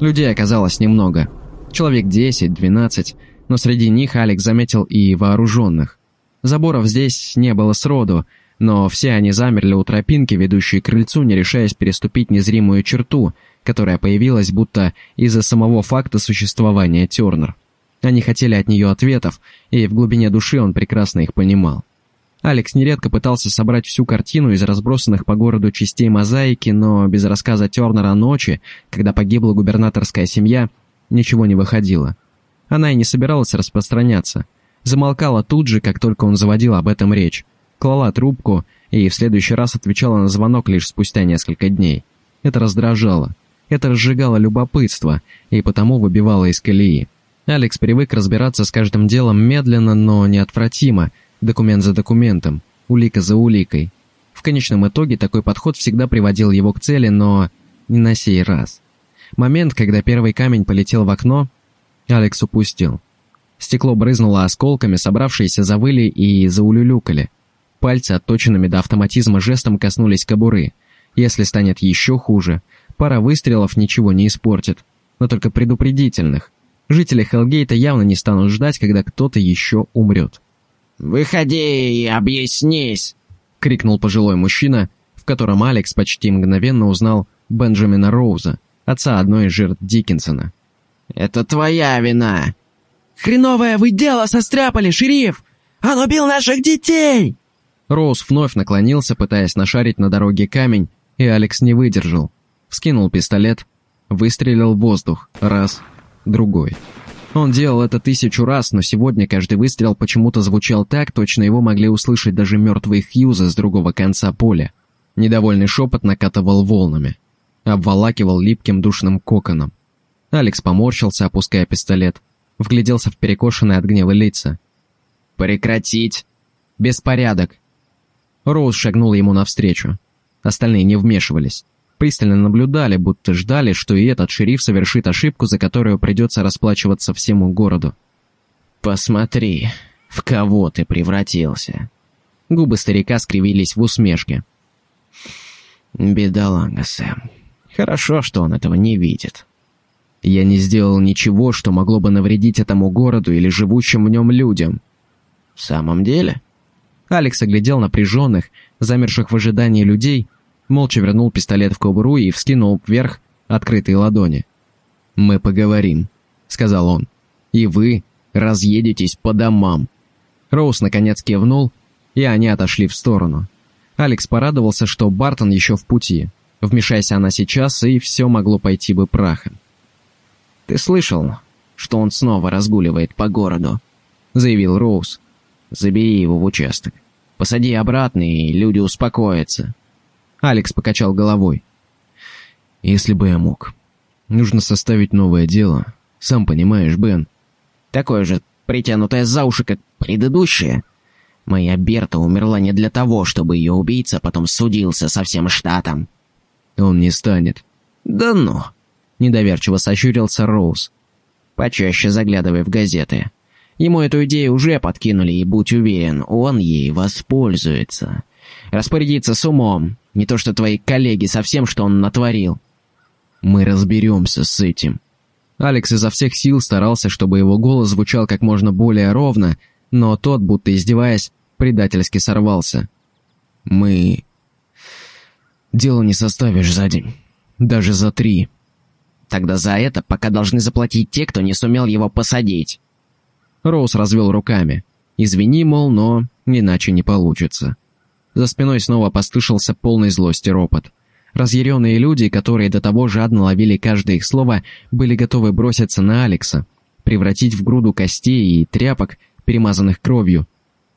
Людей оказалось немного. Человек 10-12, но среди них Алекс заметил и вооруженных. Заборов здесь не было сроду, но все они замерли у тропинки, ведущей к крыльцу, не решаясь переступить незримую черту, которая появилась будто из-за самого факта существования Тернер. Они хотели от нее ответов, и в глубине души он прекрасно их понимал. Алекс нередко пытался собрать всю картину из разбросанных по городу частей мозаики, но без рассказа Тернера ночи, когда погибла губернаторская семья, ничего не выходило. Она и не собиралась распространяться. Замолкала тут же, как только он заводил об этом речь клала трубку и в следующий раз отвечала на звонок лишь спустя несколько дней. Это раздражало. Это разжигало любопытство и потому выбивало из колеи. Алекс привык разбираться с каждым делом медленно, но неотвратимо, документ за документом, улика за уликой. В конечном итоге такой подход всегда приводил его к цели, но не на сей раз. Момент, когда первый камень полетел в окно, Алекс упустил. Стекло брызнуло осколками, собравшиеся завыли и заулюлюкали. Пальцы, отточенными до автоматизма жестом, коснулись кобуры. Если станет еще хуже, пара выстрелов ничего не испортит, но только предупредительных. Жители Хелгейта явно не станут ждать, когда кто-то еще умрет. «Выходи и объяснись!» — крикнул пожилой мужчина, в котором Алекс почти мгновенно узнал Бенджамина Роуза, отца одной из жертв Диккенсона. «Это твоя вина!» «Хреновое вы дело состряпали, шериф! Он убил наших детей!» Роуз вновь наклонился, пытаясь нашарить на дороге камень, и Алекс не выдержал. Вскинул пистолет, выстрелил в воздух. Раз, другой. Он делал это тысячу раз, но сегодня каждый выстрел почему-то звучал так, точно его могли услышать даже мертвые Хьюзы с другого конца поля. Недовольный шепот накатывал волнами. Обволакивал липким душным коконом. Алекс поморщился, опуская пистолет. Вгляделся в перекошенные от гнева лица. «Прекратить! Беспорядок!» Роуз шагнула ему навстречу. Остальные не вмешивались. Пристально наблюдали, будто ждали, что и этот шериф совершит ошибку, за которую придется расплачиваться всему городу. «Посмотри, в кого ты превратился!» Губы старика скривились в усмешке. «Бедолага, Сэм. Хорошо, что он этого не видит». «Я не сделал ничего, что могло бы навредить этому городу или живущим в нем людям». «В самом деле?» Алекс оглядел напряженных, замерших в ожидании людей, молча вернул пистолет в кобуру и вскинул вверх открытые ладони. «Мы поговорим», — сказал он. «И вы разъедетесь по домам». Роуз наконец кивнул, и они отошли в сторону. Алекс порадовался, что Бартон еще в пути. Вмешайся она сейчас, и все могло пойти бы прахом. «Ты слышал, что он снова разгуливает по городу?» — заявил Роуз. «Забери его в участок. Посади обратно, и люди успокоятся». Алекс покачал головой. «Если бы я мог. Нужно составить новое дело. Сам понимаешь, Бен». «Такое же притянутое за уши, как предыдущее. Моя Берта умерла не для того, чтобы ее убийца потом судился со всем штатом». «Он не станет». «Да ну!» — недоверчиво сощурился Роуз. «Почаще заглядывай в газеты. Ему эту идею уже подкинули, и будь уверен, он ей воспользуется. Распорядиться с умом, не то что твои коллеги со всем, что он натворил». «Мы разберемся с этим», Алекс изо всех сил старался, чтобы его голос звучал как можно более ровно, но тот, будто издеваясь, предательски сорвался. «Мы... Дело не составишь за день. Даже за три». «Тогда за это пока должны заплатить те, кто не сумел его посадить». Роуз развел руками. «Извини, мол, но иначе не получится». За спиной снова послышался полный злости ропот. Разъяренные люди, которые до того жадно ловили каждое их слово, были готовы броситься на Алекса, превратить в груду костей и тряпок, перемазанных кровью.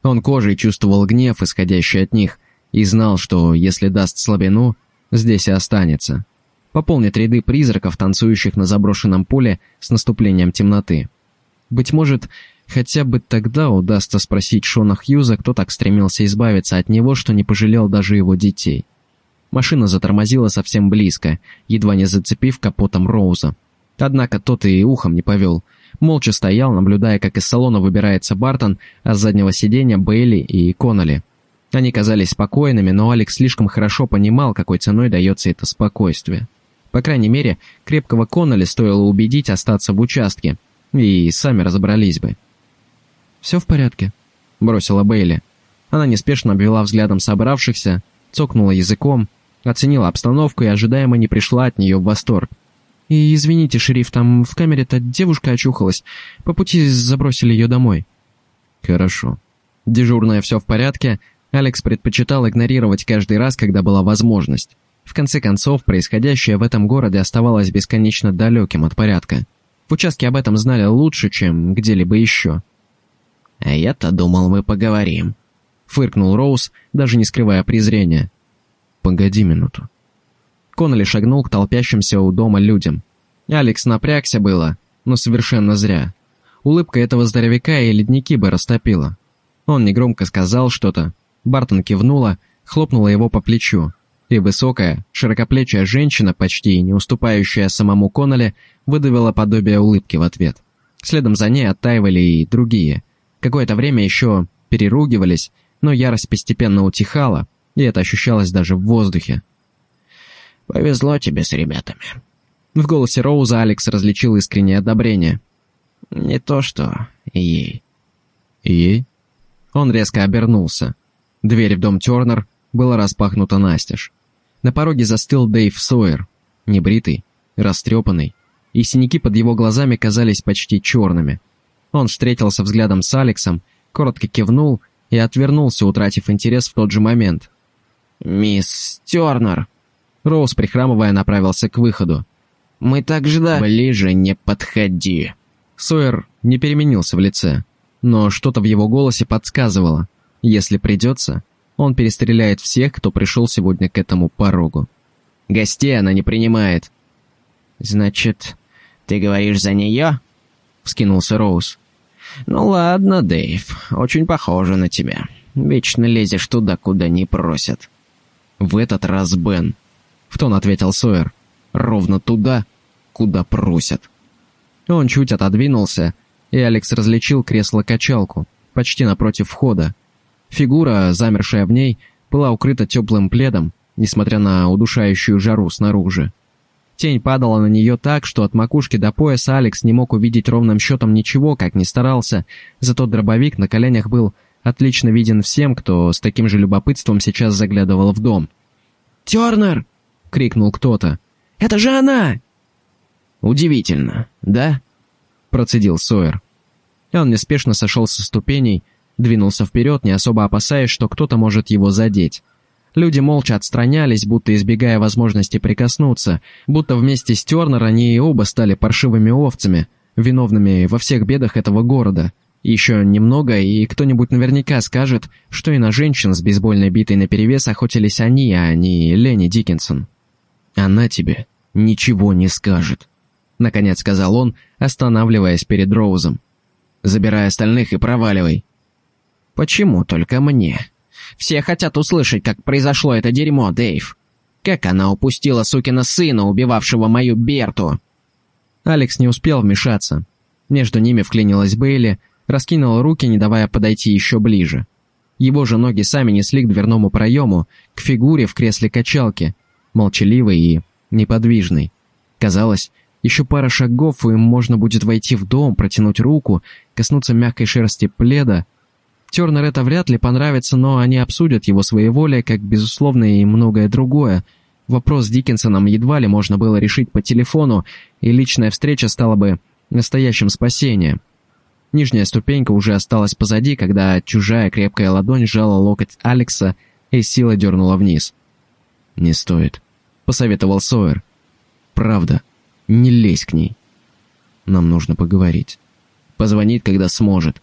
Он кожей чувствовал гнев, исходящий от них, и знал, что если даст слабину, здесь и останется. Пополнит ряды призраков, танцующих на заброшенном поле с наступлением темноты. Быть может, хотя бы тогда удастся спросить Шона Хьюза, кто так стремился избавиться от него, что не пожалел даже его детей. Машина затормозила совсем близко, едва не зацепив капотом Роуза. Однако тот и ухом не повел. Молча стоял, наблюдая, как из салона выбирается Бартон, а с заднего сиденья Бейли и Конноли. Они казались спокойными, но Алекс слишком хорошо понимал, какой ценой дается это спокойствие. По крайней мере, крепкого Конноли стоило убедить остаться в участке, и сами разобрались бы. «Все в порядке», — бросила Бейли. Она неспешно обвела взглядом собравшихся, цокнула языком, Оценила обстановку и ожидаемо не пришла от нее в восторг. «И извините, шериф, там в камере-то девушка очухалась. По пути забросили ее домой». «Хорошо». Дежурное все в порядке, Алекс предпочитал игнорировать каждый раз, когда была возможность. В конце концов, происходящее в этом городе оставалось бесконечно далеким от порядка. В участке об этом знали лучше, чем где-либо еще. «А я-то думал, мы поговорим», — фыркнул Роуз, даже не скрывая презрения. «Погоди минуту». Коннелли шагнул к толпящимся у дома людям. Алекс напрягся было, но совершенно зря. Улыбка этого здоровяка и ледники бы растопила. Он негромко сказал что-то. Бартон кивнула, хлопнула его по плечу. И высокая, широкоплечая женщина, почти не уступающая самому Коннелли, выдавила подобие улыбки в ответ. Следом за ней оттаивали и другие. Какое-то время еще переругивались, но ярость постепенно утихала, и это ощущалось даже в воздухе. «Повезло тебе с ребятами». В голосе Роуза Алекс различил искреннее одобрение. «Не то что ей». «Ей?» Он резко обернулся. Дверь в дом Тернер была распахнута настежь. На пороге застыл Дэйв Сойер, небритый, растрепанный, и синяки под его глазами казались почти черными. Он встретился взглядом с Алексом, коротко кивнул и отвернулся, утратив интерес в тот же момент. «Мисс Тернер!» Роуз, прихрамывая, направился к выходу. «Мы так ждали...» «Ближе не подходи!» Сойер не переменился в лице, но что-то в его голосе подсказывало. Если придется, он перестреляет всех, кто пришел сегодня к этому порогу. Гостей она не принимает. «Значит, ты говоришь за нее?» — вскинулся Роуз. «Ну ладно, Дэйв, очень похоже на тебя. Вечно лезешь туда, куда не просят». «В этот раз Бен», — в тон ответил Сойер. «Ровно туда, куда просят». Он чуть отодвинулся, и Алекс различил кресло-качалку, почти напротив входа. Фигура, замершая в ней, была укрыта теплым пледом, несмотря на удушающую жару снаружи. Тень падала на нее так, что от макушки до пояса Алекс не мог увидеть ровным счетом ничего, как ни старался, зато дробовик на коленях был отлично виден всем, кто с таким же любопытством сейчас заглядывал в дом. «Тернер!» — крикнул кто-то. «Это же она!» «Удивительно, да?» — процедил Сойер. Он неспешно сошел со ступеней, двинулся вперед, не особо опасаясь, что кто-то может его задеть. Люди молча отстранялись, будто избегая возможности прикоснуться, будто вместе с Тернер они и оба стали паршивыми овцами, виновными во всех бедах этого города. Еще немного, и кто-нибудь наверняка скажет, что и на женщин с бейсбольной битой наперевес охотились они, а не Ленни Диккенсон. «Она тебе ничего не скажет», — наконец сказал он, останавливаясь перед Роузом. «Забирай остальных и проваливай». «Почему только мне? Все хотят услышать, как произошло это дерьмо, Дэйв. Как она упустила сукина сына, убивавшего мою Берту?» Алекс не успел вмешаться. Между ними вклинилась Бейли, раскинула руки, не давая подойти еще ближе. Его же ноги сами несли к дверному проему, к фигуре в кресле качалки, молчаливой и неподвижной. Казалось, еще пара шагов, и можно будет войти в дом, протянуть руку, коснуться мягкой шерсти пледа. Тернер это вряд ли понравится, но они обсудят его своеволие, как, безусловно, и многое другое. Вопрос с Диккенсоном едва ли можно было решить по телефону, и личная встреча стала бы настоящим спасением. Нижняя ступенька уже осталась позади, когда чужая крепкая ладонь сжала локоть Алекса и сила дернула вниз. «Не стоит», — посоветовал Сойер. «Правда, не лезь к ней. Нам нужно поговорить. Позвонит, когда сможет».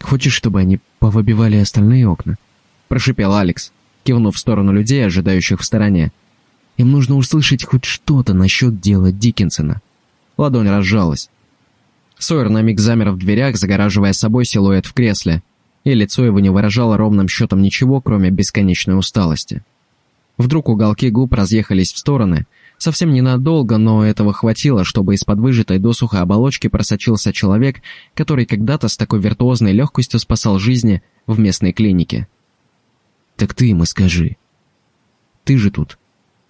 «Хочешь, чтобы они повыбивали остальные окна?» — прошипел Алекс, кивнув в сторону людей, ожидающих в стороне. «Им нужно услышать хоть что-то насчет дела Диккенсона». Ладонь разжалась. Сойер на миг замер в дверях, загораживая собой силуэт в кресле, и лицо его не выражало ровным счетом ничего, кроме бесконечной усталости. Вдруг уголки губ разъехались в стороны, совсем ненадолго, но этого хватило, чтобы из-под выжатой досуха оболочки просочился человек, который когда-то с такой виртуозной легкостью спасал жизни в местной клинике. «Так ты ему скажи. Ты же тут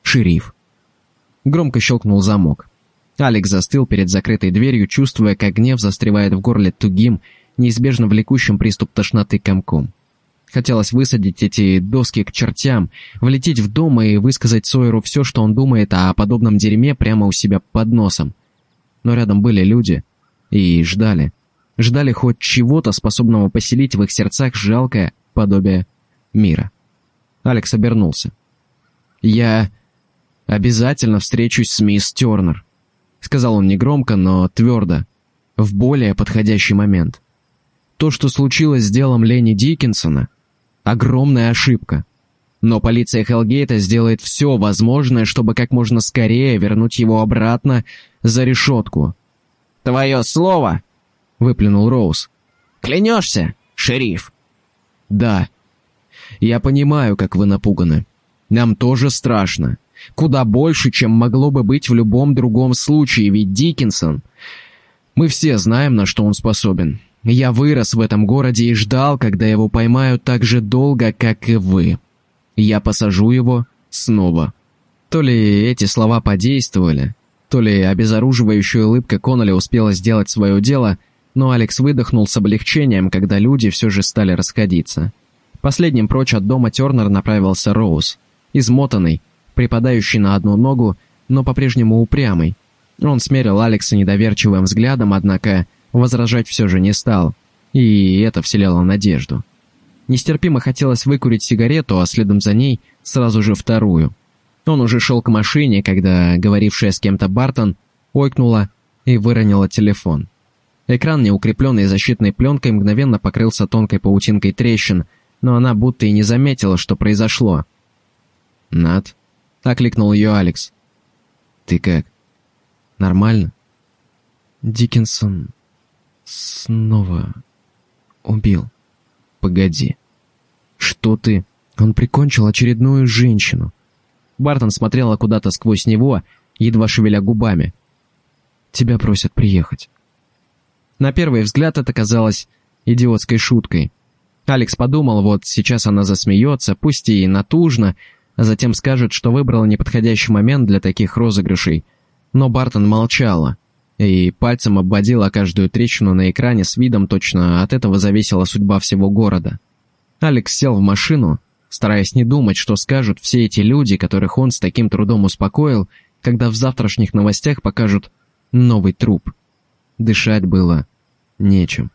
шериф». Громко щелкнул замок. Алекс застыл перед закрытой дверью, чувствуя, как гнев застревает в горле тугим, неизбежно влекущим приступ тошноты комком. Хотелось высадить эти доски к чертям, влететь в дом и высказать Сойеру все, что он думает о подобном дерьме прямо у себя под носом. Но рядом были люди и ждали. Ждали хоть чего-то, способного поселить в их сердцах жалкое подобие мира. Алекс обернулся. «Я обязательно встречусь с мисс Тернер», — сказал он негромко, но твердо, в более подходящий момент. То, что случилось с делом Ленни Диккенсона — Огромная ошибка. Но полиция Хелгейта сделает все возможное, чтобы как можно скорее вернуть его обратно за решетку. «Твое слово?» — выплюнул Роуз. «Клянешься, шериф?» «Да. Я понимаю, как вы напуганы. Нам тоже страшно. Куда больше, чем могло бы быть в любом другом случае, ведь Диккенсон... Мы все знаем, на что он способен. Я вырос в этом городе и ждал, когда его поймают так же долго, как и вы. Я посажу его снова». То ли эти слова подействовали, то ли обезоруживающая улыбка Конноли успела сделать свое дело, но Алекс выдохнул с облегчением, когда люди все же стали расходиться. Последним прочь от дома Тернер направился Роуз, измотанный, припадающий на одну ногу, но по-прежнему упрямый. Он смерил Алекса недоверчивым взглядом, однако Возражать все же не стал, и это вселяло надежду. Нестерпимо хотелось выкурить сигарету, а следом за ней сразу же вторую. Он уже шел к машине, когда говорившая с кем-то Бартон ойкнула и выронила телефон. Экран, не укрепленный защитной пленкой, мгновенно покрылся тонкой паутинкой трещин, но она будто и не заметила, что произошло. «Над?» — окликнул ее Алекс. «Ты как? Нормально?» «Диккенсон снова убил. Погоди. Что ты? Он прикончил очередную женщину. Бартон смотрела куда-то сквозь него, едва шевеля губами. Тебя просят приехать. На первый взгляд это казалось идиотской шуткой. Алекс подумал, вот сейчас она засмеется, пусть и натужно, а затем скажет, что выбрала неподходящий момент для таких розыгрышей. Но Бартон молчала, и пальцем обводила каждую трещину на экране с видом точно от этого зависела судьба всего города. Алекс сел в машину, стараясь не думать, что скажут все эти люди, которых он с таким трудом успокоил, когда в завтрашних новостях покажут новый труп. Дышать было нечем.